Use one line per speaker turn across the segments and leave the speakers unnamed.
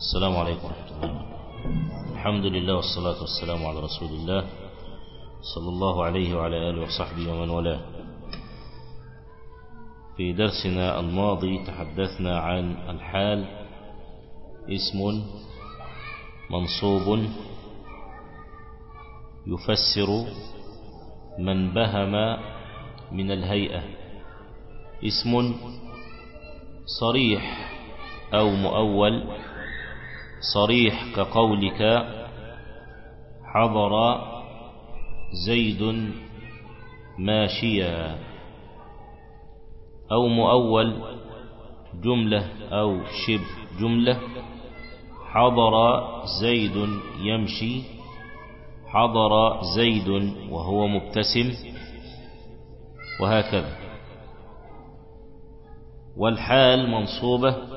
السلام عليكم ورحمة الله الحمد لله والصلاة والسلام على رسول الله صلى الله عليه وعلى آله وصحبه ومن والاه. في درسنا الماضي تحدثنا عن الحال اسم منصوب يفسر من بهم من الهيئة. اسم صريح أو مؤول صريح كقولك حضر زيد ماشيا. أو مؤول جملة أو شبه جملة. حضر زيد يمشي. حضر زيد وهو مبتسم. وهكذا. والحال منصوبة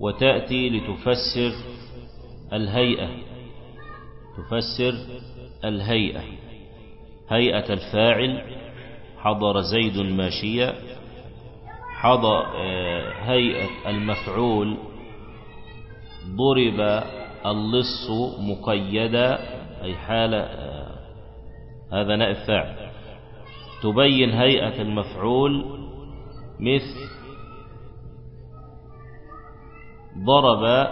وتأتي لتفسر الهيئة. تفسر الهيئة. هيئة الفاعل حضر زيد ماشية حضر هيئة المفعول. ضرب اللص مقيدا أي حال هذا نائب فاعل تبين هيئة المفعول مثل ضرب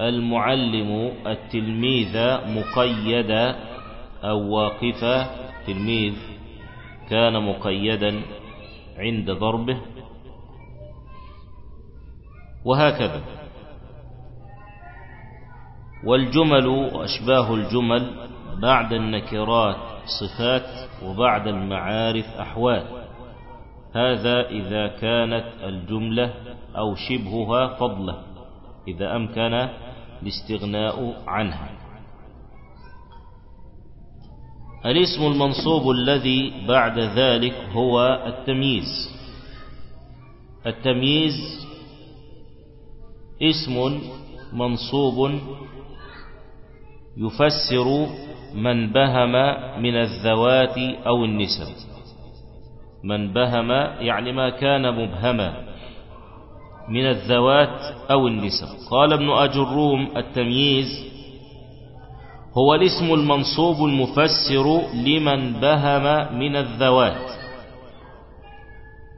المعلم التلميذ مقيدا أو واقفا تلميذ كان مقيدا عند ضربه. وهكذا. والجمل وأشباه الجمل بعد النكرات صفات وبعد المعارف أحوال. هذا إذا كانت الجملة أو شبهها فضلة إذا أمكن الاستغناء عنها. الاسم المنصوب الذي بعد ذلك هو التمييز. التمييز اسم منصوب يفسر من بهم من الذوات أو النسب. من بهم يعني ما كان مبهما من الذوات أو النسب. قال ابن أجروم التمييز هو الاسم المنصوب المفسر لمن بهم من الذوات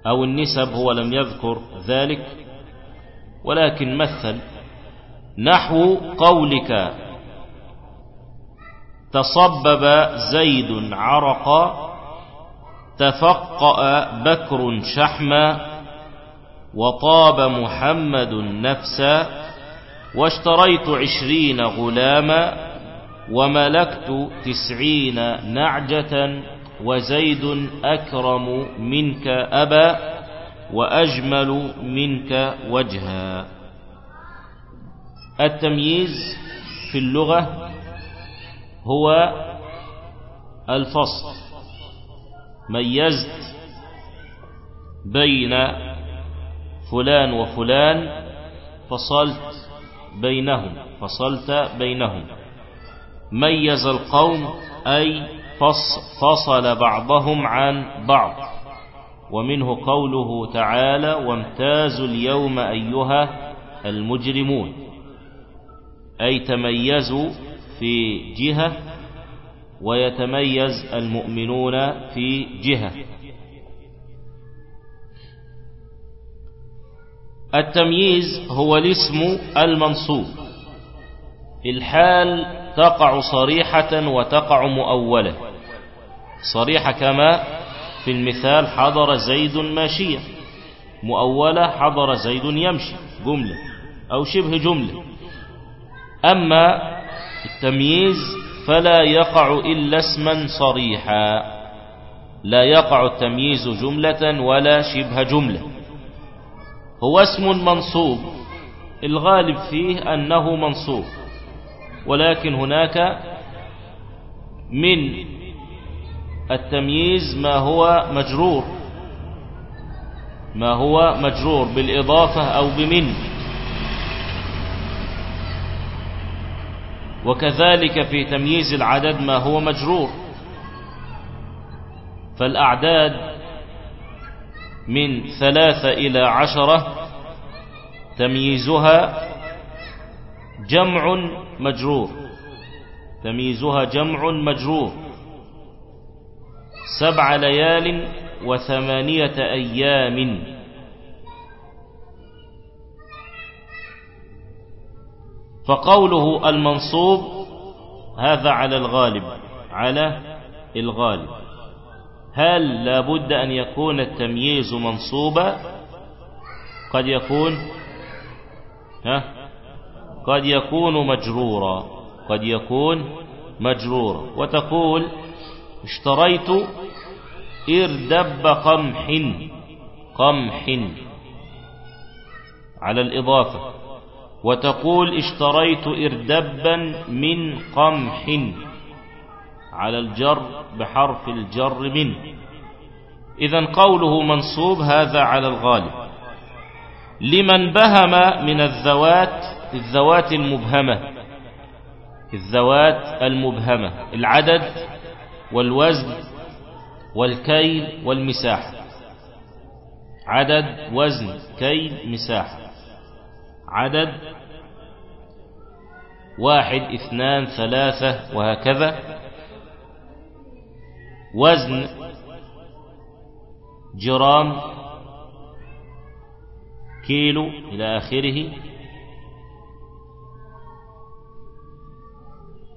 أو النسب هو لم يذكر ذلك ولكن مثل نحو قولك تصبب زيد عرقا تفقأ بكر شحما وطاب محمد نفسا واشتريت عشرين غلاما وملكت تسعين نعجة وزيد أكرم منك أبا وأجمل منك وجها. التمييز في اللغة هو الفصل. ميزت بين فلان وفلان فصلت بينهم فصلت بينهم. ميز القوم أي فصل بعضهم عن بعض. ومنه قوله تعالى وامتازوا اليوم أيها المجرمون أي تميزوا في جهة ويتميز المؤمنون في جهة. التمييز هو الاسم المنصوب. الحال تقع صريحة وتقع مؤولة. صريحة كما في المثال حضر زيد ماشيا مؤولة حضر زيد يمشي جملة أو شبه جملة. أما التمييز فلا يقع إلا اسما صريحا. لا يقع التمييز جملة ولا شبه جملة. هو اسم منصوب. الغالب فيه أنه منصوب. ولكن هناك من التمييز ما هو مجرور. ما هو مجرور بالإضافة أو بمن وكذلك في تمييز العدد ما هو مجرور. فالأعداد من ثلاثة إلى عشرة تمييزها جمع مجرور. تمييزها جمع مجرور. سبع ليال وثمانية أيام. فقوله المنصوب هذا على الغالب على الغالب. هل لابد أن يكون التمييز منصوبا؟ قد يكون ها؟ قد يكون مجرورا قد يكون مجرورا. وتقول اشتريت إردب قمح قمح على الإضافة. وتقول اشتريت إردبا من قمح على الجر بحرف الجر من. إذا قوله منصوب هذا على الغالب. لمن بهم من الذوات الذوات المبهمة. الذوات المبهمة العدد والوزن والكيل والمساحة. عدد وزن كيل مساحة. عدد واحد اثنان ثلاثة وهكذا. وزن جرام كيلو إلى آخره.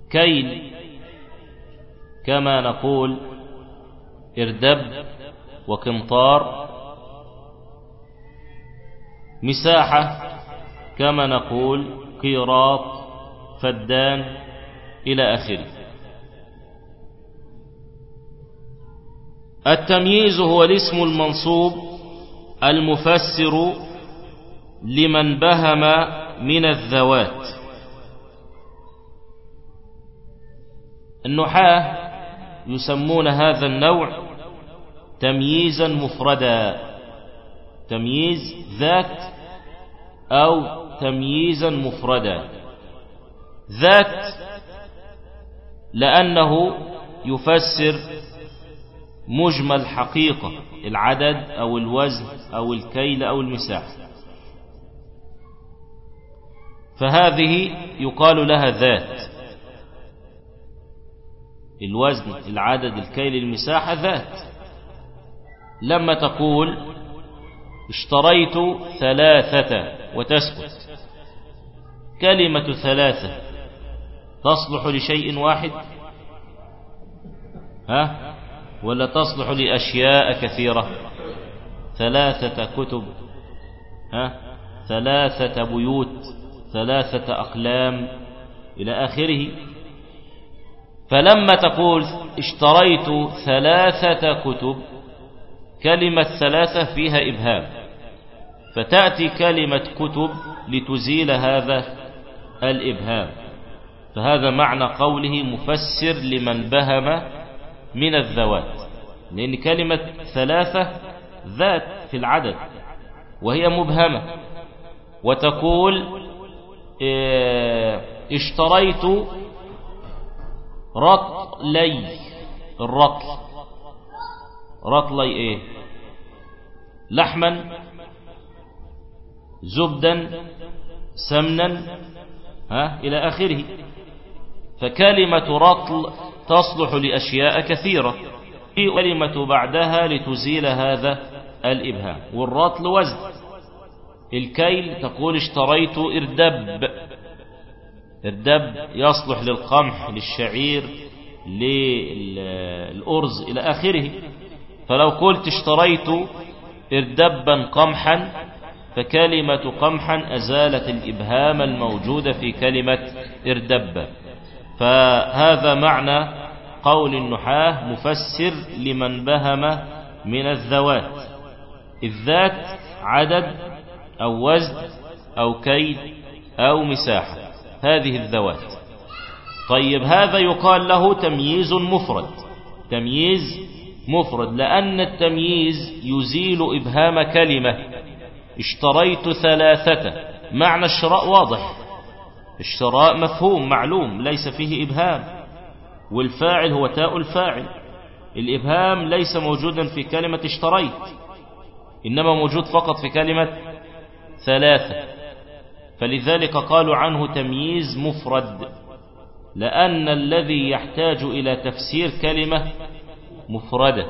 كيل كما نقول إردب وقنطار. مساحة كما نقول قيراط فدان إلى آخره. التمييز هو الاسم المنصوب المفسر لمن بهم من الذوات. النحاة يسمون هذا النوع تمييزا مفردا تمييز ذات أو تمييزا مفردا. ذات لأنه يفسر مجمل حقيقة العدد أو الوزن أو الكيل أو المساحة. فهذه يقال لها ذات. الوزن العدد الكيل المساحة ذات. لما تقول اشتريت ثلاثة وتسكت. كلمة ثلاثة. تصلح لشيء واحد؟ ها؟ ولا تصلح لأشياء كثيرة؟ ثلاثة كتب. ها؟ ثلاثة بيوت. ثلاثة أقلام. إلى آخره. فلما تقول اشتريت ثلاثة كتب كلمة ثلاثة فيها إبهام. فتأتي كلمة كتب لتزيل هذا الإبهام. فهذا معنى قوله مفسر لمن بهم من الذوات. لأن كلمة ثلاثة ذات في العدد وهي مبهمة. وتقول آه، اشتريت رطلي الرطل. رطلي إيه؟ لحما زبدا سمنا ها إلى آخره. فكلمة رطل تصلح لأشياء كثيرة. كلمة بعدها لتزيل هذا الإبهام. والرطل وزن. الكيل تقول اشتريت إردب. الدب يصلح للقمح للشعير للأرز إلى آخره. فلو قلت اشتريت اردبا قمحا فكلمة قمحا أزالت الإبهام الموجود في كلمة اردبا فهذا معنى قول النحاة مفسر لمن بهم من الذوات. الذات عدد أو وزن أو كيد أو مساحة. هذه الذوات. طيب هذا يقال له تمييز مفرد. تمييز مفرد لأن التمييز يزيل إبهام كلمة. اشتريت ثلاثة. معنى الشراء واضح. الشراء مفهوم معلوم ليس فيه إبهام. والفاعل هو تاء الفاعل. الإبهام ليس موجودا في كلمة اشتريت إنما موجود فقط في كلمة ثلاثة. فلذلك قالوا عنه تمييز مفرد. لأن الذي يحتاج إلى تفسير كلمة مفردة.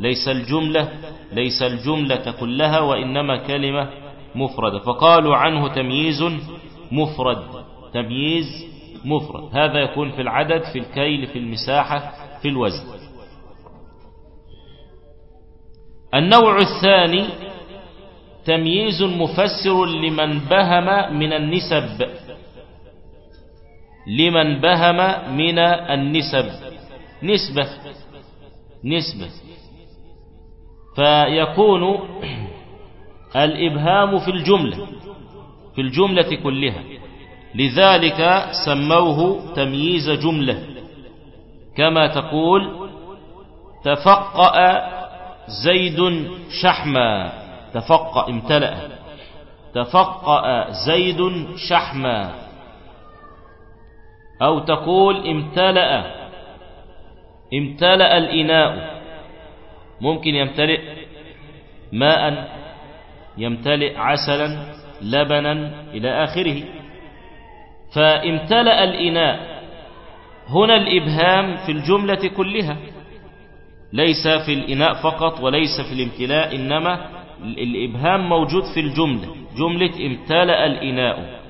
ليس الجملة ليس الجملة كلها وإنما كلمة مفردة. فقالوا عنه تمييز مفرد تمييز مفرد. هذا يكون في العدد في الكيل في المساحة في الوزن. النوع الثاني تمييز مفسر لمن بهم من النسب. لمن بهم من النسب. نسبة نسبة. فيكون الإبهام في الجملة في الجملة كلها. لذلك سموه تمييز جملة. كما تقول تفقأ زيد شحما. تفقأ امتلأ. تفقأ زيد شحما. أو تقول امتلأ. امتلأ الإناء. ممكن يمتلئ ماء يمتلئ عسلا لبنا إلى آخره. فامتلأ الإناء. هنا الإبهام في الجملة كلها. ليس في الإناء فقط وليس في الامتلاء إنما الإبهام موجود في الجملة. جملة امتلأ الإناء.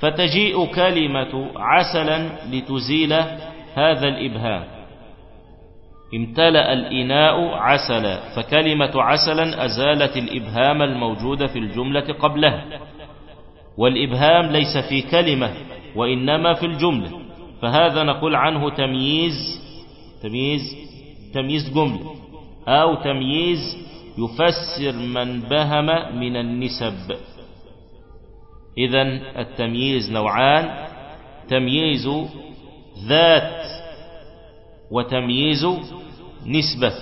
فتجيء كلمة عسلا لتزيل هذا الإبهام. امتلأ الإناء عسلا فكلمة عسلا أزالت الإبهام الموجود في الجملة قبلها والإبهام ليس في كلمة وإنما في الجملة. فهذا نقول عنه تمييز تمييز تمييز جملة أو تمييز يفسر من بهم من النسب. إذا التمييز نوعان تمييز ذات وتمييز نسبة.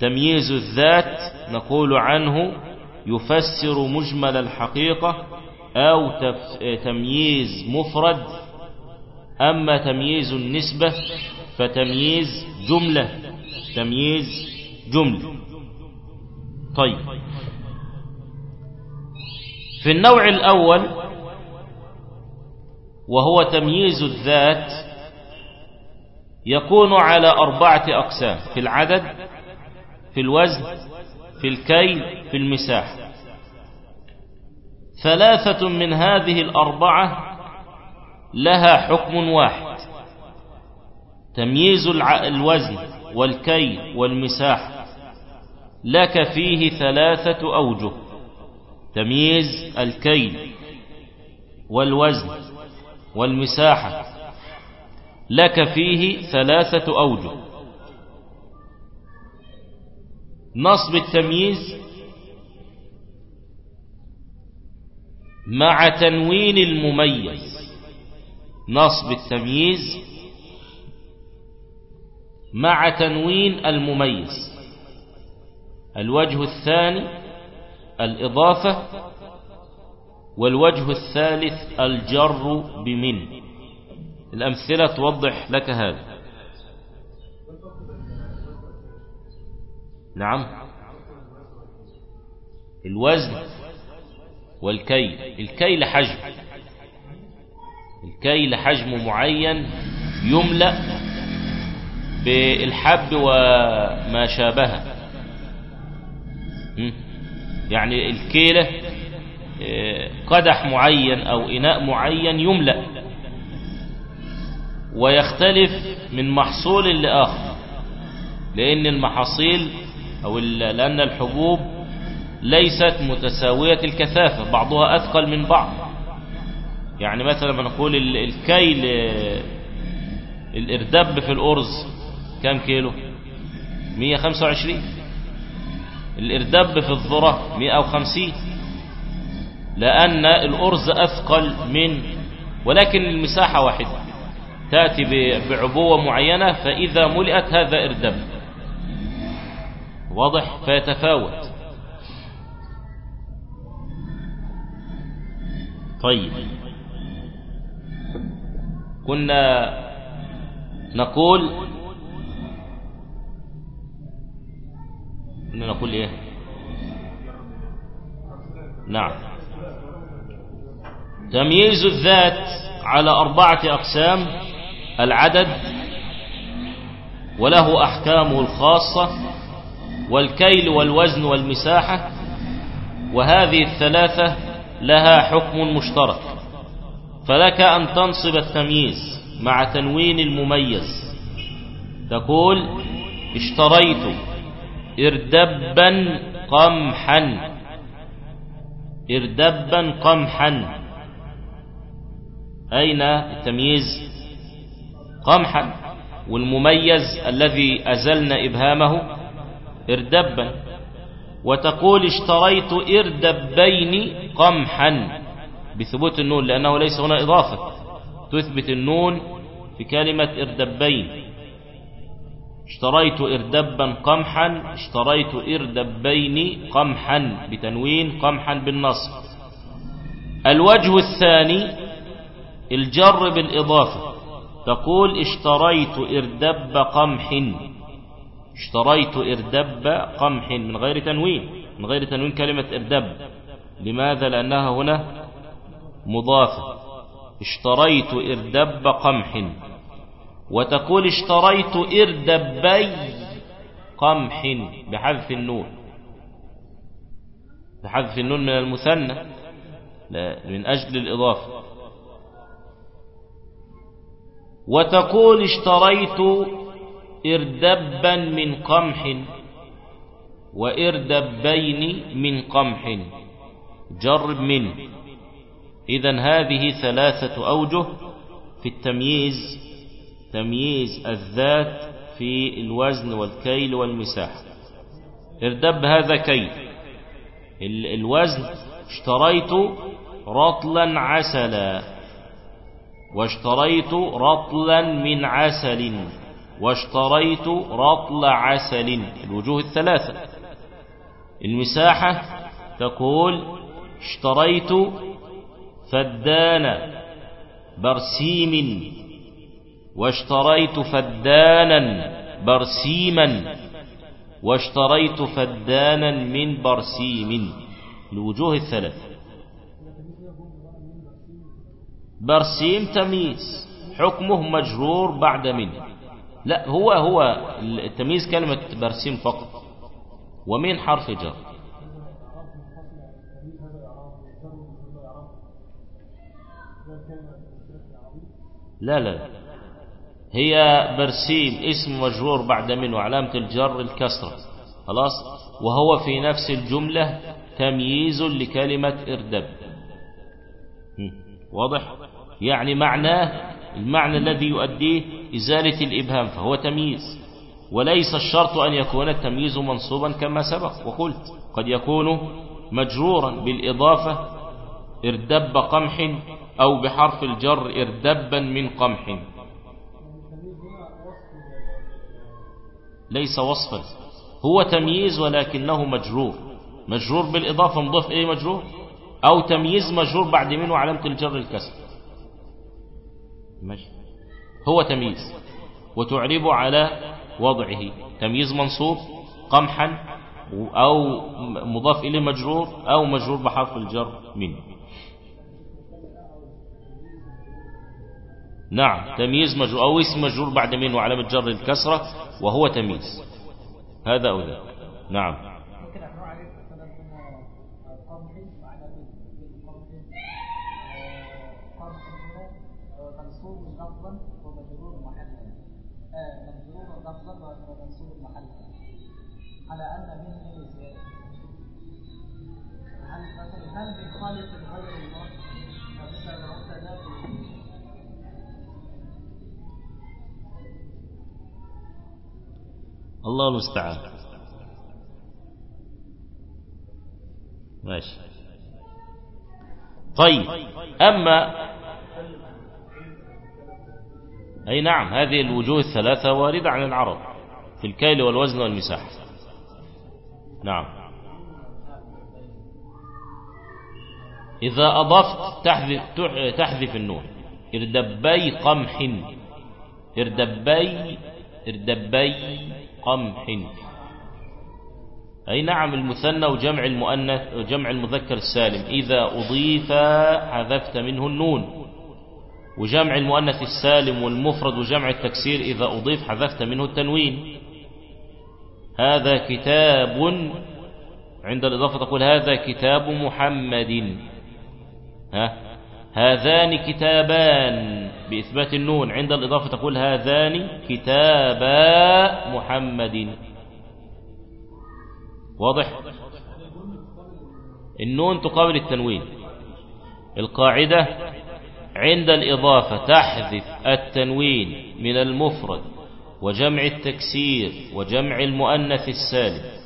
تمييز الذات نقول عنه يفسر مجمل الحقيقة أو تمييز مفرد. أما تمييز النسبة فتمييز جملة. تمييز جملة. طيب. في النوع الأول وهو تمييز الذات يكون على أربعة أقسام في العدد في الوزن في الكيل في المساحة ثلاثة من هذه الأربعة لها حكم واحد تمييز الوزن والكيل والمساحة لك فيه ثلاثة أوجه تمييز الكيل والوزن والمساحة. لك فيه ثلاثة أوجه. نصب التمييز مع تنوين المميز. نصب التمييز مع تنوين المميز. الوجه الثاني الإضافة والوجه الثالث الجر بمن. الأمثلة توضح لك هذا. نعم. الوزن والكيل. الكيل حجم. الكيل حجم معين يملأ بالحب وما شابهه. يعني الكيلة قدح معين أو إناء معين يملأ. ويختلف من محصول لآخر. لأن المحاصيل أو لأن الحبوب ليست متساوية الكثافة بعضها أثقل من بعض. يعني مثلا ما نقول الكيل الإردب في الأرز كم كيلو؟ 125 الإردب في الذرة 150 لأن الأرز أثقل من ولكن المساحة واحدة. تأتي بعبوة معينة فإذا ملئت هذا إردب واضح؟ فيتفاوت. طيب. كنا نقول كنا نقول إيه؟ نعم. تمييز الذات على أربعة أقسام العدد وله أحكامه الخاصة والكيل والوزن والمساحة وهذه الثلاثة لها حكم مشترك. فلك أن تنصب التمييز مع تنوين المميز. تقول اشتريت اردبا قمحا. اردبا قمحا. أين التمييز؟ قمحا والمميز الذي أزلنا إبهامه اردبا. وتقول اشتريت إردبين قمحا بثبوت النون لأنه ليس هنا إضافة. تثبت النون في كلمة إردبين. اشتريت اردبا قمحا اشتريت إردبين قمحا بتنوين قمحا بالنصب. الوجه الثاني الجر بالإضافة. تقول اشتريت إردب قمح. اشتريت إردب قمح من غير تنوين من غير تنوين كلمة إردب. لماذا؟ لأنها هنا مضافة. اشتريت إردب قمح. وتقول اشتريت إردبي قمح بحذف النون. بحذف النون من المثنى من أجل الإضافة. وتقول اشتريت إردبا من قمح وإردبين من قمح. جرب من. إذا هذه ثلاثة أوجه في التمييز تمييز الذات في الوزن والكيل والمساحة. إردب هذا كيل. الوزن اشتريت رطلا عسلا. واشتريت رطلا من عسل واشتريت رطل عسل. الوجوه الثلاثة. المساحة تقول اشتريت فدان برسيم واشتريت فدانا برسيما واشتريت فدانا من برسيم. الوجوه الثلاثة. برسيم تمييز. حكمه مجرور بعد منه. لا هو هو التمييز كلمة برسيم فقط. ومن حرف جر. لا لا هي برسيم اسم مجرور بعد منه علامة الجر الكسرة. خلاص؟ وهو في نفس الجملة تمييز لكلمة إردب. واضح؟ يعني معناه المعنى الذي يؤديه إزالة الإبهام فهو تمييز. وليس الشرط أن يكون التمييز منصوبا كما سبق. وقلت قد يكون مجرورا بالإضافة اردب قمح أو بحرف الجر اردبا من قمح. ليس وصفا. هو تمييز ولكنه مجرور. مجرور بالإضافة مضاف إليه مجرور. أو تمييز مجرور بعد منه علامة الجر الكسر. ماشي. هو تمييز وتعرب على وضعه. تمييز منصوب قمحا أو مضاف إليه مجرور أو مجرور بحرف الجر منه. نعم تمييز مجرور أو اسم مجرور بعد منه علامة جر الكسرة وهو تمييز. هذا أو ذاك. نعم. الله المستعان. ماشي. طيب أما أي نعم هذه الوجوه الثلاثة واردة عن العرب في الكيل والوزن والمساحة. نعم. إذا أضفت تحذف, تحذف النون. اردبي قمح. اردبي اردبي قمح. أي نعم المثنى وجمع المؤنث وجمع المذكر السالم. إذا أضيف حذفت منه النون. وجمع المؤنث السالم والمفرد وجمع التكسير إذا أضيف حذفت منه التنوين. هذا كتاب عند الإضافة تقول هذا كتاب محمد. ها؟ هذان كتابان بإثبات النون. عند الإضافة تقول هذان كتابا محمد. واضح؟ النون تقابل التنوين. القاعدة عند الإضافة تحذف التنوين من المفرد. وجمع التكسير وجمع المؤنث السالم.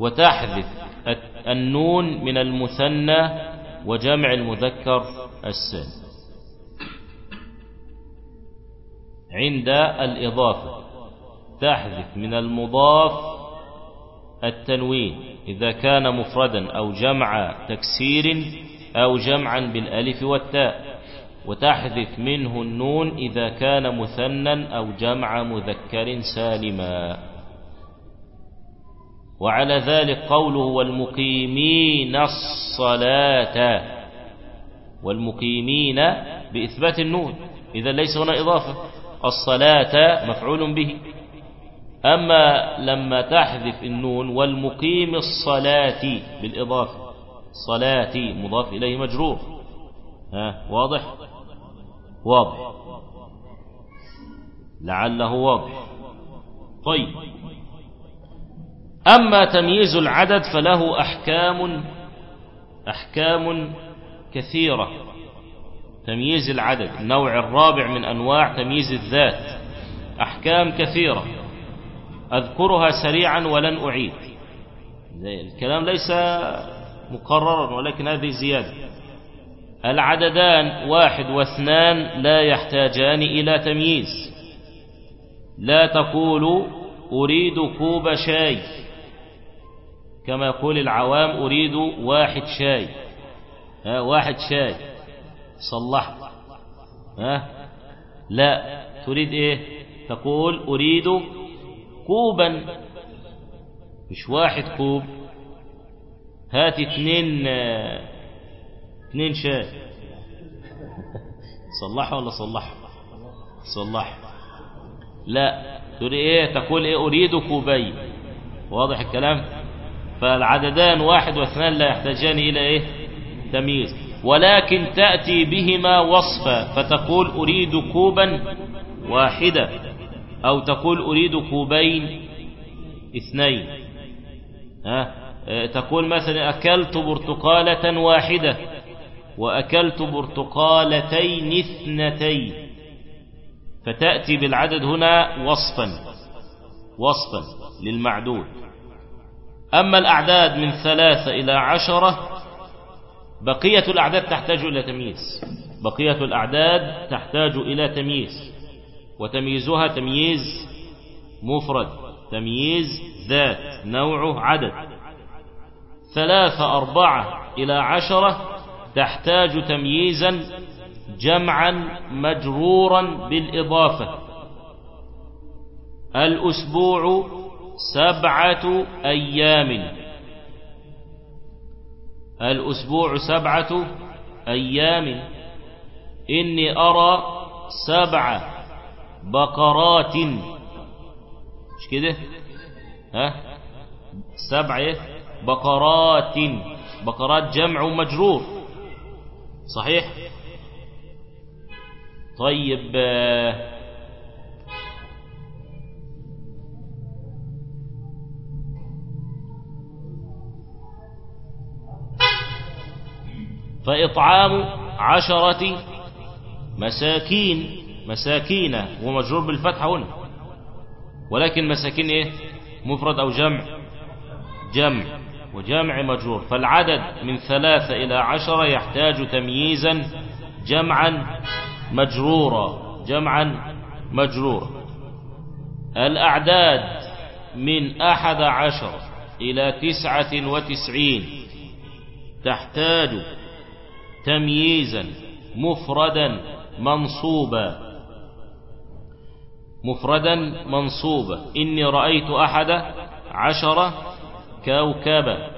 وتحذف النون من المثنى وجمع المذكر السالم. عند الإضافة تحذف من المضاف التنوين إذا كان مفردا أو جمع تكسير أو جمعا بالألف والتاء. وتحذف منه النون إذا كان مثنى أو جمع مذكر سالما. وعلى ذلك قوله والمقيمين الصلاة والمقيمين بإثبات النون إذا ليس هنا إضافة الصلاة مفعول به. أما لما تحذف النون والمقيم الصلاة بالإضافة صلاة مضاف إليه مجرور. ها واضح؟ واضح. لعله واضح. طيب. أما تمييز العدد فله أحكام أحكام كثيرة. تمييز العدد النوع الرابع من أنواع تمييز الذات. أحكام كثيرة. أذكرها سريعا ولن أعيد. الكلام ليس مقررا ولكن هذه زيادة. العددان واحد واثنان لا يحتاجان إلى تمييز. لا تقول أريد كوب شاي. كما يقول العوام أريد واحد شاي. ها واحد شاي. صلح ها؟ لا. تريد إيه؟ تقول أريد كوبا. مش واحد كوب. هات اتنين اتنين شاي. صلحه ولا صلحه صلحه لا. تقول إيه؟ تقول إيه؟ اريد كوبين واضح الكلام؟ فالعددان واحد واثنان لا يحتاجان إلى إيه؟ تمييز. ولكن تأتي بهما وصفا. فتقول أريد كوبا واحدة. أو تقول أريد كوبين اثنين. ها؟ تقول مثلا أكلت برتقالة واحدة. وأكلت برتقالتين اثنتين. فتأتي بالعدد هنا وصفا وصفا للمعدود. أما الأعداد من ثلاثة إلى عشرة بقية الأعداد تحتاج إلى تمييز. بقية الأعداد تحتاج إلى تمييز وتمييزها تمييز مفرد تمييز ذات نوعه عدد. ثلاثة أربعة إلى عشرة تحتاج تمييزا جمعا مجرورا بالإضافة. الأسبوع سبعة أيام. الأسبوع سبعة أيام. إني أرى سبع بقرات. مش كده؟ ها؟ سبع بقرات. بقرات جمع مجرور صحيح؟ طيب فإطعام عشرة مساكين مساكين ومجرور بالفتحة هنا ولكن مساكين إيه؟ مفرد أو جمع جمع. وجمع مجرور فالعدد من ثلاثة إلى عشرة يحتاج تمييزا جمعا مجرورا جمعا مجرورا. الأعداد من أحد عشر إلى تسعة وتسعين تحتاج تمييزا مفردا منصوبا. مفردا منصوبة إني رأيت أحد عشر كوكبا.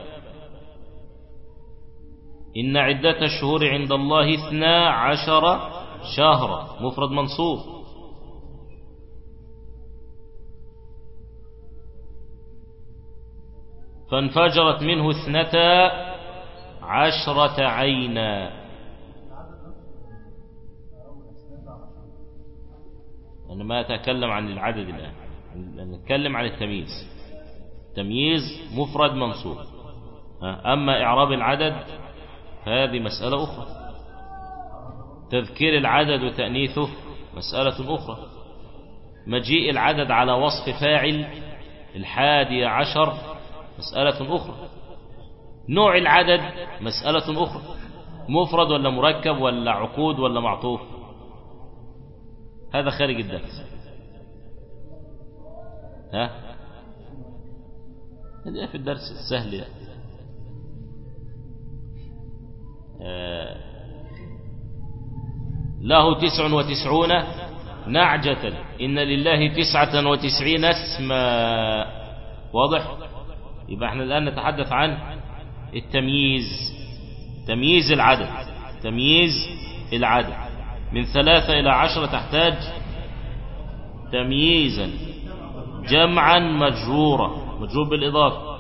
إن عدة الشهور عند الله اثنا عشر شهرا. مفرد منصوب. فانفجرت منه اثنتا عشرة عينا. أنا ما أتكلم عن العدد الآن. نتكلم عن التمييز. تمييز مفرد منصوب. أما إعراب العدد فهذه مسألة أخرى. تذكير العدد وتأنيثه مسألة أخرى. مجيء العدد على وصف فاعل الحادي عشر مسألة أخرى. نوع العدد مسألة أخرى. مفرد ولا مركب ولا عقود ولا معطوف. هذا خارج الدرس. ها؟ هذا في الدرس السهل ده؟ آه. له تسع وتسعون نعجة. إن لله تسعة وتسعين اسما. واضح؟ يبقى إحنا الآن نتحدث عن التمييز تمييز العدد تمييز العدد. من ثلاثة إلى عشرة تحتاج تمييزا جمعا مجرورا مجرور بالإضافة.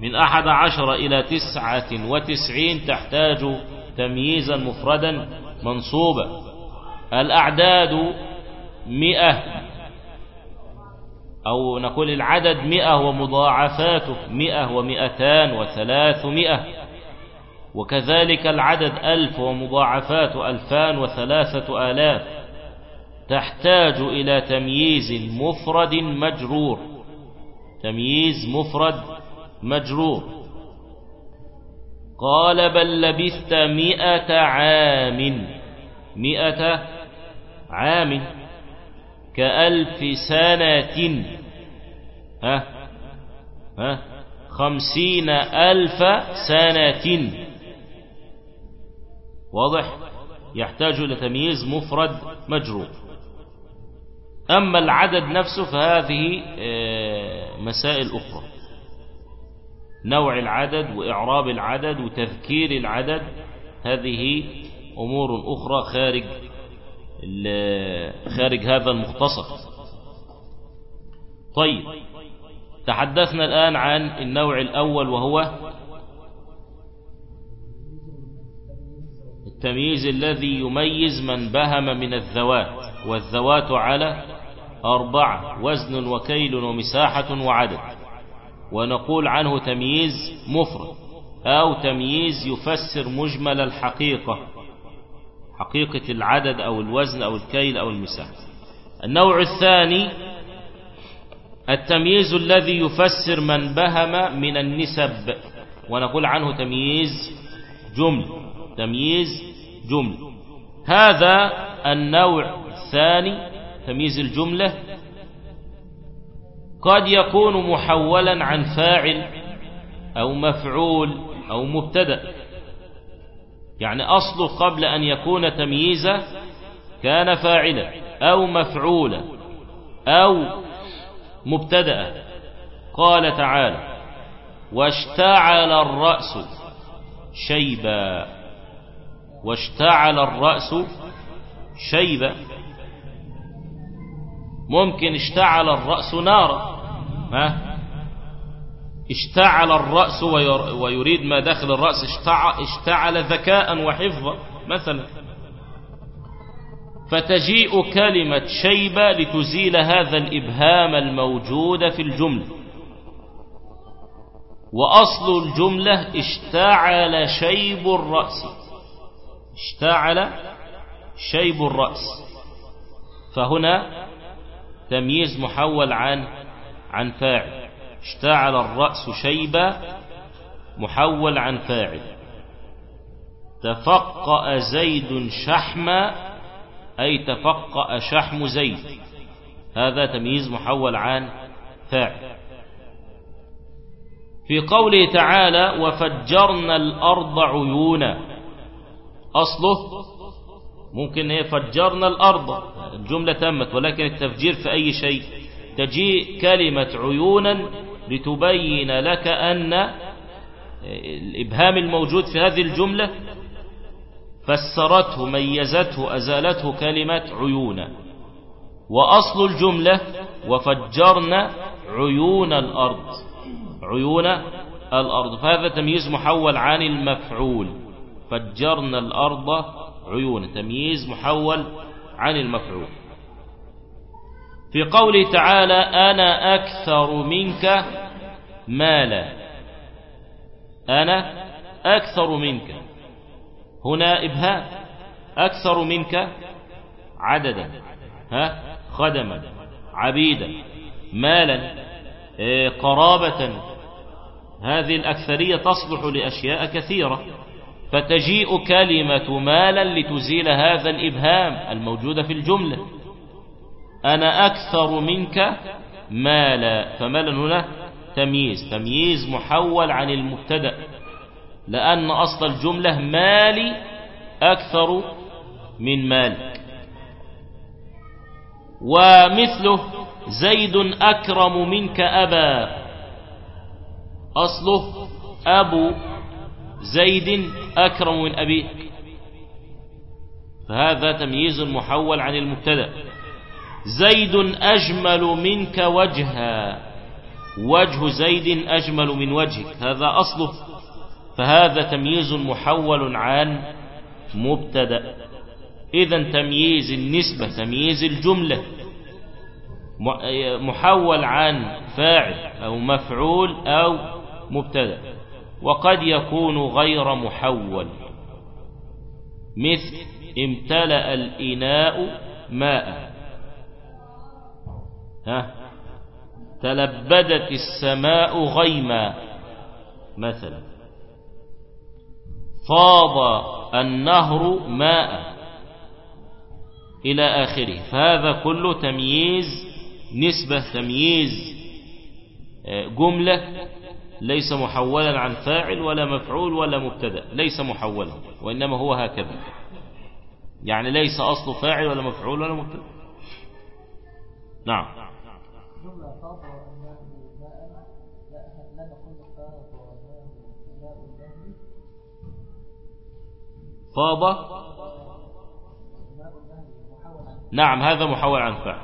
من أحد عشر إلى تسعة وتسعين تحتاج تمييزا مفردا منصوبا. الأعداد مئة أو نقول العدد مئة ومضاعفاته مئة ومئتان وثلاثمائة وكذلك العدد ألف ومضاعفات ألفان وثلاثة آلاف. تحتاج إلى تمييز مفرد مجرور. تمييز مفرد مجرور. قال بل لبثت مئة عام. مئة عام. كألف سنة. ها؟ ها؟ خمسين ألف سنة. واضح؟ يحتاج إلى تمييز مفرد مجرور. أما العدد نفسه فهذه آه، مسائل أخرى. نوع العدد وإعراب العدد وتذكير العدد هذه أمور أخرى خارج خارج هذا المختصر. طيب تحدثنا الآن عن النوع الأول وهو التمييز الذي يميز من بهم من الذوات والذوات على أربعة وزن وكيل ومساحة وعدد. ونقول عنه تمييز مفرد أو تمييز يفسر مجمل الحقيقة حقيقة العدد أو الوزن أو الكيل أو المساحة. النوع الثاني التمييز الذي يفسر من بهم من النسب. ونقول عنه تمييز جمل تمييز جملة هذا النوع الثاني تمييز الجملة قد يكون محولا عن فاعل أو مفعول أو مبتدأ. يعني أصله قبل أن يكون تمييزا كان فاعلا أو مفعولا أو مبتدأ. قال تعالى واشتعل الرأس شيبا. واشتعل الرأس شيبا. ممكن اشتعل الرأس نارا. ها؟ اشتعل الرأس ويريد ما داخل الرأس اشتعل ذكاء وحفظا. مثلا فتجيء كلمة شيبة لتزيل هذا الإبهام الموجود في الجملة. وأصل الجملة اشتعل شيب الرأس. اشتعل شيب الرأس. فهنا تمييز محول عن عن فاعل. اشتعل الرأس شيبا محول عن فاعل. تفقأ زيد شحما أي تفقأ شحم زيد. هذا تمييز محول عن فاعل. في قوله تعالى وفجرنا الأرض عيونا. أصله ممكن هي فجرنا الأرض. الجملة تمت ولكن التفجير في أي شيء. تجيء كلمة عيونا لتبين لك أن الإبهام الموجود في هذه الجملة فسرته ميزته أزالته كلمة عيونا وأصل الجملة وفجرنا عيون الأرض. عيون الأرض. فهذا تمييز محول عن المفعول. فجرنا الأرض عيونا تمييز محول عن المفعول. في قوله تعالى أنا أكثر منك مالا. أنا أكثر منك. هنا إبهام أكثر منك عددا. ها؟ خدما. عبيدا. مالا. إيه، قرابة. هذه الأكثرية تصلح لأشياء كثيرة. فتجيء كلمة مالا لتزيل هذا الإبهام الموجود في الجملة. أنا أكثر منك مالا. فمالا هنا؟ تمييز. تمييز محول عن المبتدأ. لأن أصل الجملة مالي أكثر من مالك. ومثله زيد أكرم منك أبا. أصله أبو زيد أكرم من أبيك فهذا تمييز محول عن المبتدأ. زيد أجمل منك وجها. وجه زيد أجمل من وجهك. هذا أصله. فهذا تمييز محول عن مبتدأ. إذا تمييز النسبة تمييز الجملة. محول عن فاعل أو مفعول أو مبتدأ. وقد يكون غير محول. مثل امتلأ الإناء ماء. ها؟ تلبدت السماء غيما. مثلا. فاض النهر ماء. إلى آخره. فهذا كله تمييز نسبة تمييز آه، جملة ليس محولا عن فاعل ولا مفعول ولا مبتدا ليس محولا وإنما هو هكذا. يعني ليس أصل فاعل ولا مفعول ولا مبتدا. نعم. فاض نعم هذا محول عن فاعل.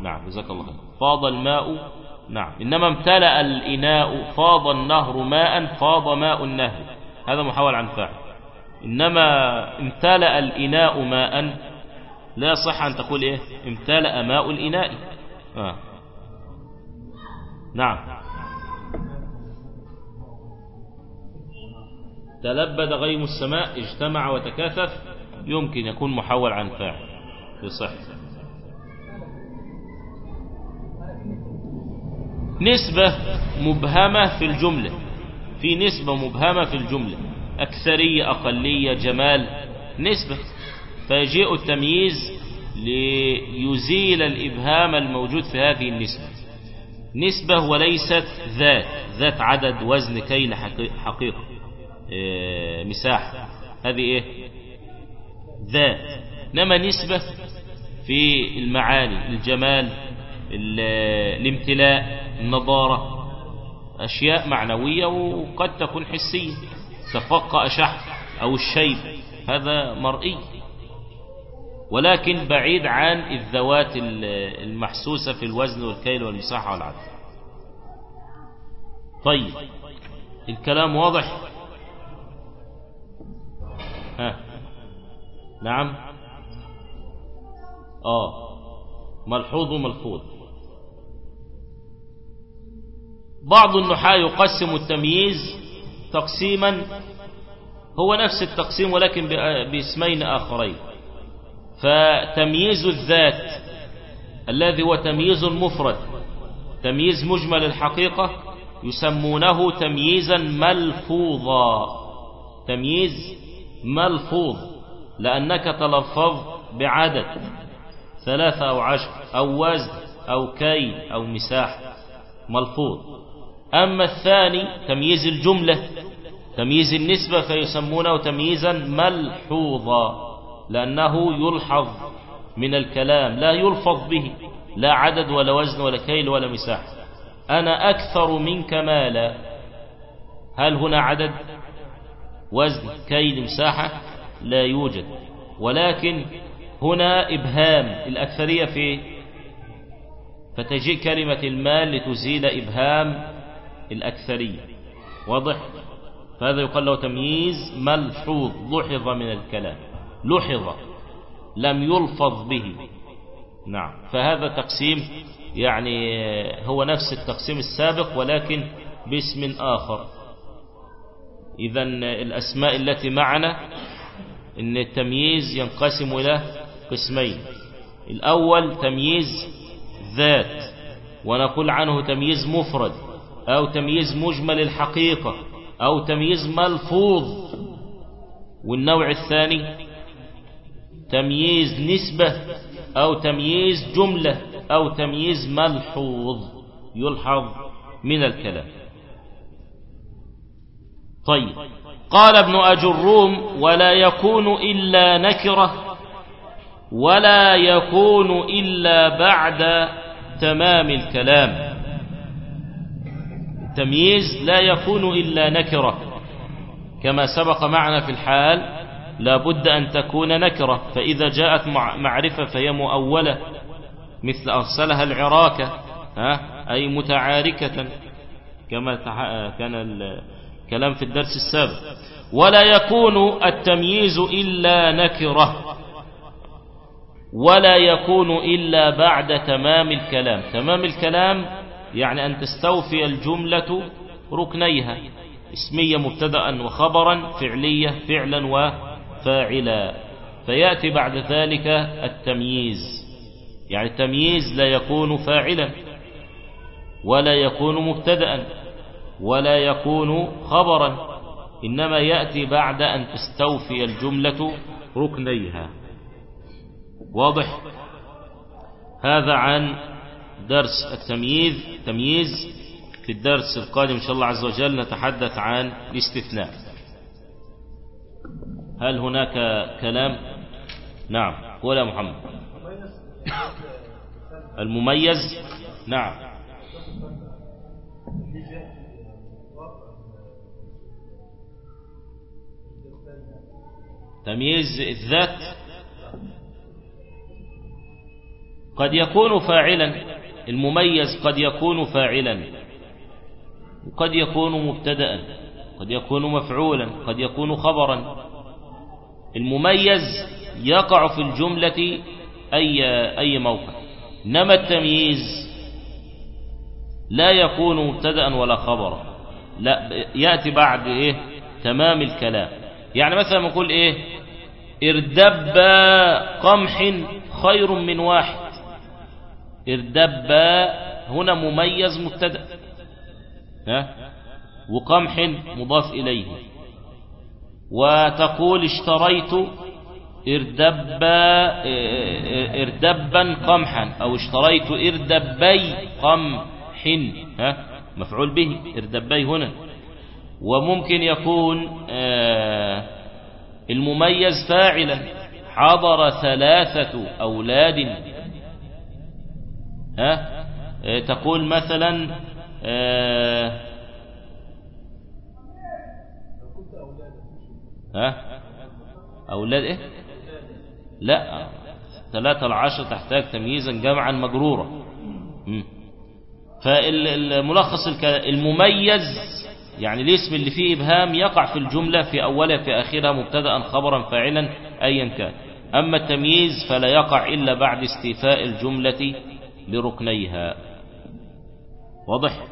نعم جزاك الله خير. فاض الماء نعم. إنما امتلأ الإناء فاض النهر ماء فاض ماء النهر. هذا محول عن فاعل إنما امتلأ الإناء ماء لا صح أن تقول إيه؟ امتلأ ماء الإناء. آه. نعم. تلبد غيم السماء اجتمع وتكاثف يمكن يكون محول عن فاعل في صحة نسبة مبهمة في الجملة. في نسبة مبهمة في الجملة. أكثرية أقلية جمال. نسبة. فيجيء التمييز ليزيل الإبهام الموجود في هذه النسبة. نسبة وليست ذات. ذات عدد وزن كيل حقيقة. إيه مساحة. هذه إيه؟ ذات. نما نسبة في المعاني الجمال. الامتلاء النضارة. أشياء معنوية وقد تكون حسية. تفقأ شح أو الشيب. هذا مرئي. ولكن بعيد عن الذوات المحسوسة في الوزن والكيل والمساحة والعدد طيب الكلام واضح؟ ها. نعم. آه. ملحوظ وملفوظ. بعض النحاة يقسم التمييز تقسيما هو نفس التقسيم ولكن باسمين آخرين. فتمييز الذات الذي هو تمييز مفرد تمييز مجمل الحقيقة يسمونه تمييزا ملفوظا. تمييز ملفوظ لأنك تلفظ بعدد. ثلاثة أو عشر أو وزن أو كيل أو مساحة ملفوظ. أما الثاني تمييز الجملة. تمييز النسبة فيسمونه تمييزا ملحوظا لأنه يلحظ من الكلام لا يلفظ به لا عدد ولا وزن ولا كيل ولا مساحة أنا أكثر منك مالا. هل هنا عدد وزن كيل مساحة؟ لا يوجد. ولكن هنا إبهام الأكثرية في فتجيء كلمة المال لتزيل إبهام الأكثرية. واضح؟ فهذا يقال له تمييز ملحوظ لحظ من الكلام. لحظ لم يلفظ به. نعم. فهذا تقسيم يعني هو نفس التقسيم السابق ولكن باسم آخر. إذا الأسماء التي معنا إن التمييز ينقسم إلى قسمين. الأول تمييز ذات ونقول عنه تمييز مفرد أو تمييز مجمل الحقيقة أو تمييز ملفوظ. والنوع الثاني تمييز نسبة أو تمييز جملة أو تمييز ملحوظ. يلحظ من الكلام. طيب قال ابن أجروم ولا يكون إلا نكرة ولا يكون إلا بعد تمام الكلام. التمييز لا يكون إلا نكرة. كما سبق معنا في الحال لا بد أن تكون نكرة فإذا جاءت معرفة فهي مؤولة مثل أرسلها العراكة ها أي متعاركة كما كان الكلام في الدرس السابق. ولا يكون التمييز إلا نكرة. ولا يكون إلا بعد تمام الكلام. تمام الكلام يعني أن تستوفي الجملة ركنيها اسمية مبتدا وخبرا فعلية فعلا وفاعلا. فيأتي بعد ذلك التمييز. يعني التمييز لا يكون فاعلا ولا يكون مبتدا ولا يكون خبرا. إنما يأتي بعد أن تستوفي الجملة ركنيها. واضح؟ هذا عن درس التمييز تمييز في الدرس القادم إن شاء الله عز وجل نتحدث عن الاستثناء. هل هناك كلام؟ نعم. قول يا محمد. المميز؟ نعم. تمييز الذات؟ قد يكون فاعلا. المميز قد يكون فاعلا. قد يكون مبتدا. قد يكون مفعولا. قد يكون خبرا. المميز يقع في الجملة أي, أي موقع. إنما التمييز. لا يكون مبتدا ولا خبرا. لا يأتي بعد إيه؟ تمام الكلام. يعني مثلا نقول إيه؟ اردب قمح خير من واحد. اردب هنا مميز مبتدأ. ها؟ وقمح مضاف إليه. وتقول اشتريت اردب اردبا قمحا أو اشتريت اردبي قمح. ها؟ مفعول به اردبي هنا. وممكن يكون المميز فاعلا. حضر ثلاثة أولاد ها؟ تقول مثلا ها؟ أولاد إيه؟ لا ثلاثة العشر تحتاج تمييزا جمعا مجرورا فالملخص المميز يعني الاسم اللي فيه إبهام يقع في الجملة في أولها في آخرها مبتدا خبرا فاعلا أيا كان. أما التمييز فلا يقع إلا بعد استيفاء الجملة لركنيها واضح؟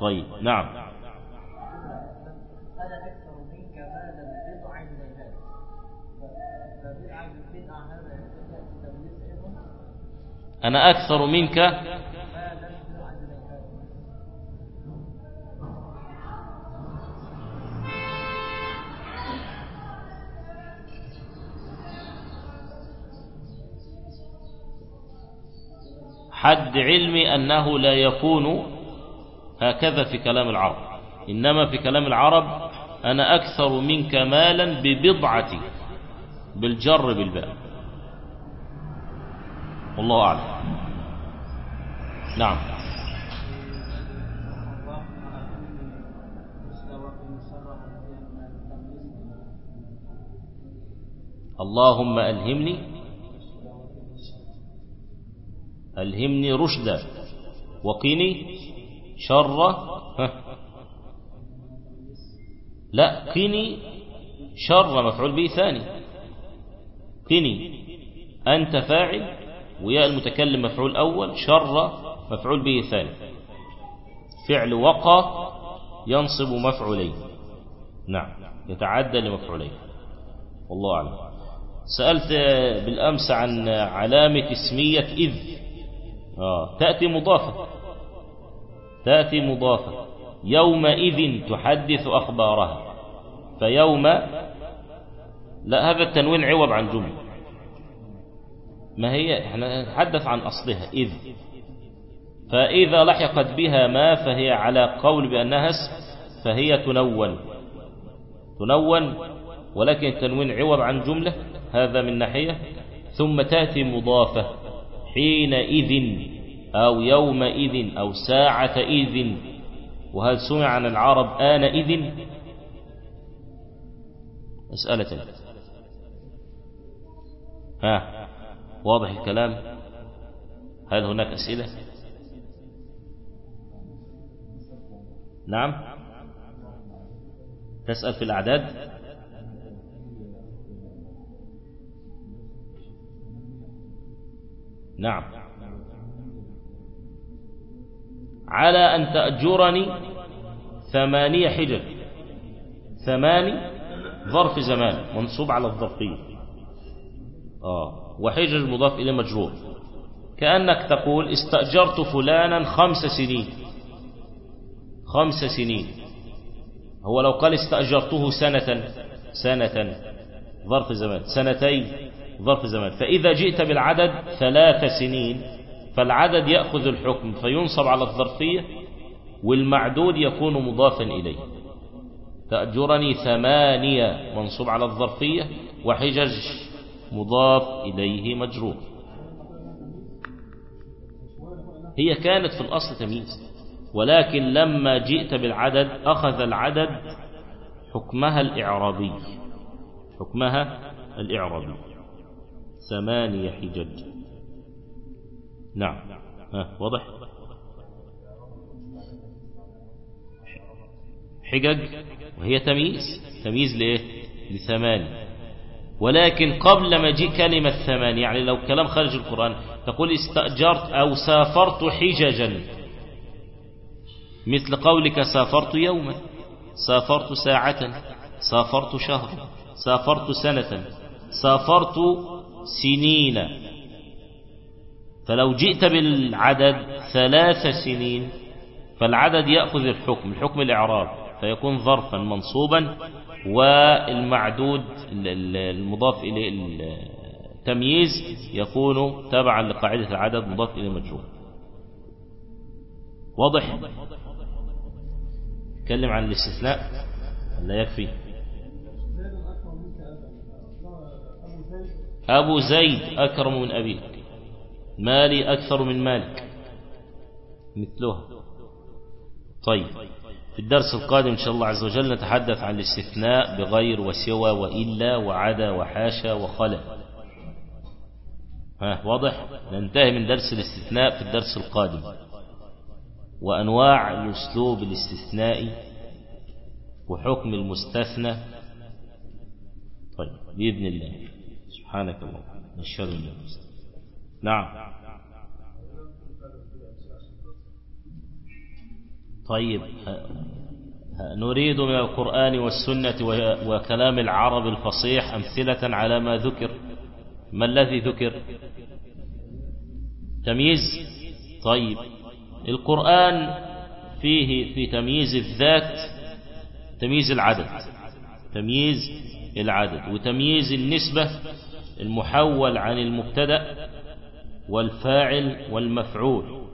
طيب نعم. أنا أكثر منك حد علمي أنه لا يكون هكذا في كلام العرب. إنما في كلام العرب أنا أكثر منك مالا ببضعة بالجر بالباء والله أعلم. نعم. اللهم ألهمني ألهمني رشدا وقني شر لا قني شر مفعول به ثاني. قني أنت فاعل وياء المتكلم مفعول أول شر مفعول به ثاني. فعل وقى ينصب مفعولين. نعم يتعدى لمفعولين. والله أعلم. سألت بالأمس عن علامة اسمية إذ. آه. تأتي مضافة. تأتي مضافة. يومئذ تحدث أخبارها. فيوم لا هذا التنوين عوض عن جملة. ما هي؟ إحنا نتحدث عن أصلها إذ. فإذا لحقت بها ما فهي على قول بأنها اسم فهي تنون. تنون ولكن التنوين عوض عن جملة هذا من ناحية. ثم تأتي مضافة. حينئذ أو يومئذ أو ساعة إذ وهل سمع عن العرب آنئذ؟ مسألة. ها واضح الكلام؟ هل هناك أسئلة؟ نعم. تسأل في الأعداد؟ نعم. على أن تأجرني ثمانية حجج ثماني ظرف زمان. منصوب على الظرفية آه. وحجج مضاف إلى مجرور كأنك تقول استأجرت فلانا خمس سنين. خمس سنين. هو لو قال استأجرته سنة سنة ظرف زمان. سنتين. ظرف زمان. فإذا جئت بالعدد ثلاث سنين فالعدد يأخذ الحكم فينصب على الظرفية والمعدود يكون مضافا إليه. تأجرني ثمانية منصوب على الظرفية وحجج مضاف إليه مجرور. هي كانت في الأصل تمييز ولكن لما جئت بالعدد أخذ العدد حكمها الإعرابي. حكمها الإعرابي. ثمانية حجج نعم. ها واضح؟ حجج وهي تمييز؟ تمييز ليه؟ لثمانية ولكن قبل ما جي كلمة ثمان يعني لو كلام خارج القرآن تقول استأجرت أو سافرت حججا. مثل قولك سافرت يوما سافرت ساعة سافرت شهرا سافرت سنة سافرت سنين. فلو جئت بالعدد ثلاث سنين فالعدد يأخذ الحكم الحكم الإعراب فيكون ظرفا منصوبا والمعدود المضاف إليه التمييز يكون تبعا لقاعدة العدد مضاف إليه مجهول واضح؟ تكلم عن الاستثناء لا يكفي. أبو زيد أكرم من أبيك مالي أكثر من مالك. مثلها. طيب في الدرس القادم إن شاء الله عز وجل نتحدث عن الاستثناء بغير وسوى وإلا وعدا وحاشا وخلا ها واضح؟ ننتهي من درس الاستثناء في الدرس القادم. وأنواع الأسلوب الاستثنائي وحكم المستثنى. طيب بإذن الله. سبحانك اللهم. نشهد ان نعم. طيب نريد من القرآن والسنة وكلام العرب الفصيح أمثلة على ما ذكر. ما الذي ذكر؟ تمييز؟ طيب. القرآن فيه في تمييز الذات تمييز العدد. تمييز العدد وتمييز النسبة المحول عن المبتدأ والفاعل والمفعول.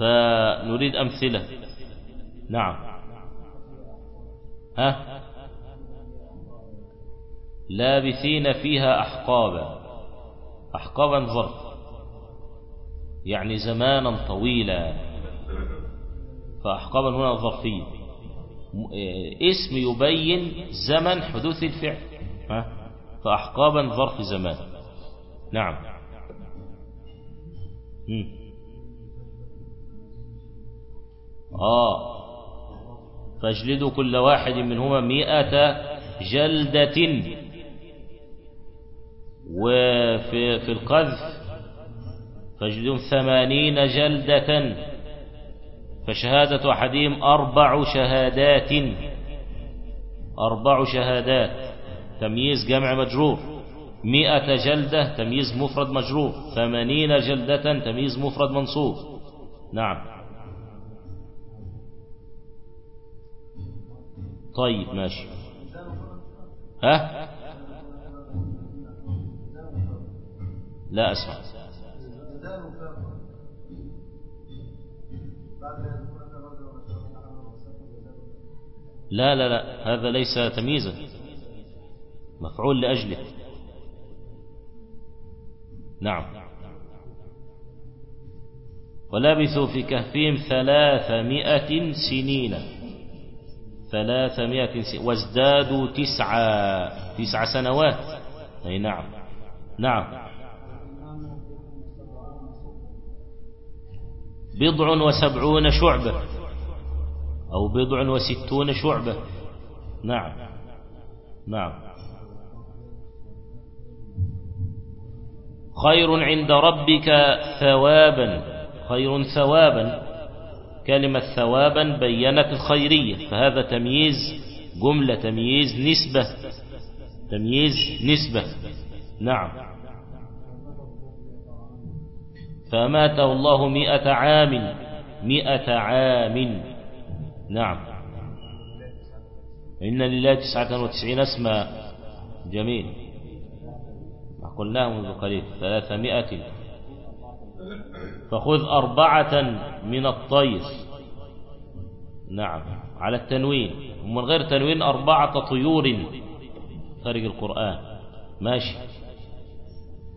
فنريد أمثلة. نعم. ها؟ لابثين فيها أحقابا. أحقابا ظرف. يعني زمانا طويلا. فأحقابا هنا ظرفية. اسم يبين زمن حدوث الفعل. ها؟ فأحقابا ظرف زمان. نعم. آه. فاجلدوا كل واحد منهما مئة جلدة. وفي في القذف فاجلدوا ثمانين جلدة. فشهادة أحدهم أربع شهادات. أربع شهادات. تمييز جمع مجرور. مئة جلدة تمييز مفرد مجرور. ثمانين جلدة تمييز مفرد منصوب. نعم. طيب ماشي. ها؟ لا أسمع. لا لا لا هذا ليس تمييزا. مفعول لأجله. نعم. ولبثوا في كهفهم ثلاثمائة سنين. ثلاثمائة سنين. وازدادوا تسعة. تسع سنوات. أي نعم. نعم. بضع وسبعون شعبة. أو بضع وستون شعبة. نعم. نعم. خير عند ربك ثوابا خير ثوابا. كلمة ثوابا بينت الخيرية فهذا تمييز جملة تمييز نسبة تمييز نسبة. نعم. فماته الله مئة عام مئة عام. نعم. إن لله تسعة وتسعين اسما. جميل. قلناه منذ قليل ثلاثمائة. فخذ أربعة من الطير نعم على التنوين. ومن غير تنوين أربعة طيور. خارج القرآن. ماشي.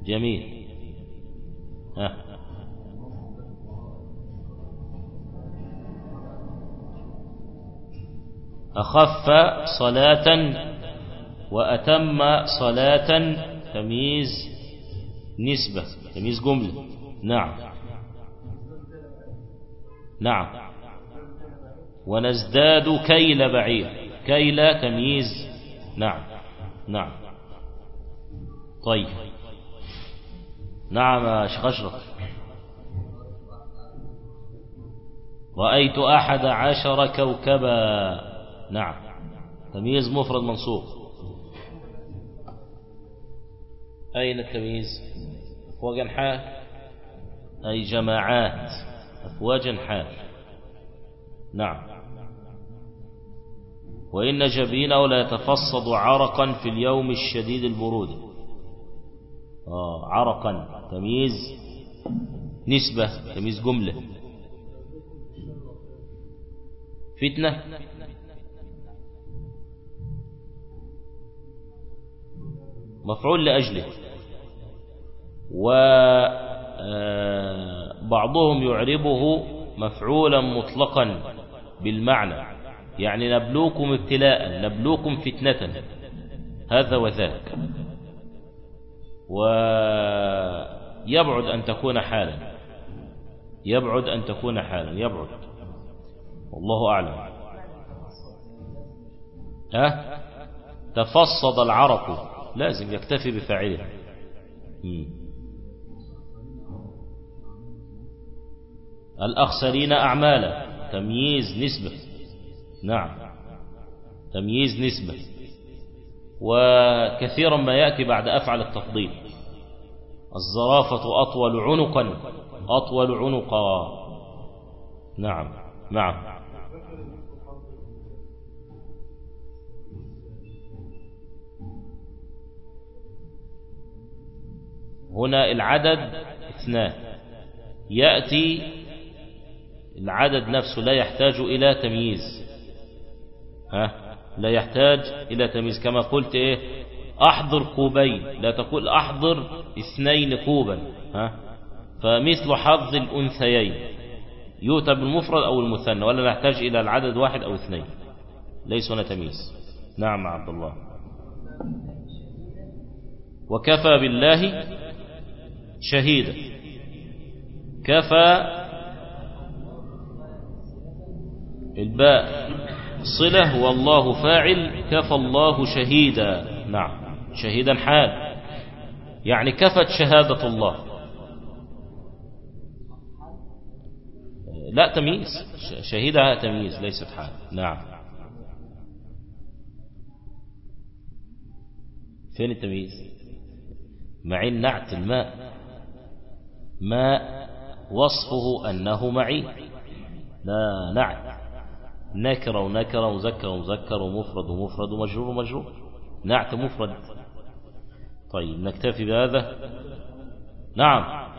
جميل. ها. أخف صلاة وأتم صلاة تمييز نسبة تمييز جملة. نعم. نعم. ونزداد كيل بعير. كيل تمييز. نعم. نعم. طيب. نعم يا شيخ أشرف. رأيت أحد عشر كوكبا. نعم. تمييز مفرد منصوب أين التمييز؟ فوق حال. أي جماعات. أفواجا حال. نعم. وإن جبينه لا يتفصد عرقا في اليوم الشديد البرود. آه عرقا. تمييز نسبة تمييز جملة. فتنة. مفعول لأجله. وبعضهم يعربه مفعولا مطلقا بالمعنى. يعني نبلوكم ابتلاء نبلوكم فتنة. هذا وذاك. ويبعد أن تكون حالا. يبعد أن تكون حالا. يبعد. والله أعلم. ها؟ تفصد العرق. لازم يكتفي بفاعله الأخسرين أعمالا. تمييز نسبة. نعم. تمييز نسبة. وكثيرا ما يأتي بعد أفعل التفضيل. الزرافة أطول عنقا. أطول عنقا. نعم. نعم. هنا العدد اثنان. يأتي العدد نفسه لا يحتاج إلى تمييز. ها؟ لا يحتاج إلى تمييز. كما قلت إيه؟ أحضر كوبين. لا تقول أحضر اثنين كوبا. ها؟ فمثل حظ الأنثيين. يؤتى بالمفرد أو المثنى ولا نحتاج إلى العدد واحد أو اثنين. ليس هنا تمييز. نعم عبد الله. وكفى بالله شهيدا كفى الباء. صلة والله فاعل كفى الله شهيدا. نعم شهيدا حال. يعني كفت شهادة الله. لا تمييز. شهيدها تمييز ليست حال. نعم. فين التمييز؟ معين نعت الماء. ماء وصفه أنه معين لا نعت نكر ونكر ومذكر ومذكر ومفرد ومفرد ومجرور ومجرور. نعت مفرد. طيب نكتفي بهذا. نعم.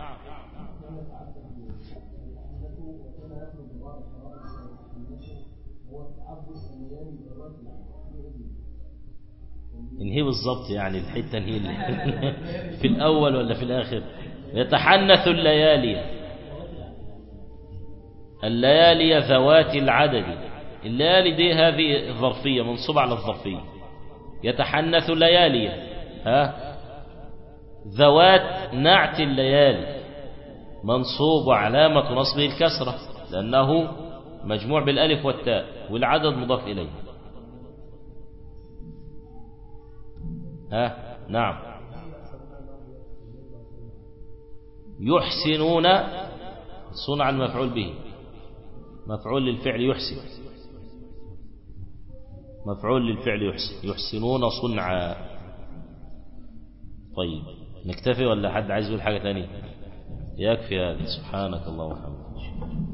انهي بالضبط يعني الحتة انهي في الأول ولا في الآخر؟ يتحنث الليالي. الليالي ذوات العدد. الليالي دي هذه ظرفيه منصوبة على الظرفية. يتحنث ليالي ها؟ ذوات نعت الليالي. منصوب وعلامة نصبه الكسرة لأنه مجموع بالألف والتاء والعدد مضاف إليه. ها؟ نعم. يحسنون صنع المفعول به. مفعول للفعل يحسن. مفعول للفعل يحسن. يحسنون صنعا. طيب نكتفي ولا حد عايز يقول حاجة ثانية يكفي هذا سبحانك اللهم وبحمدك.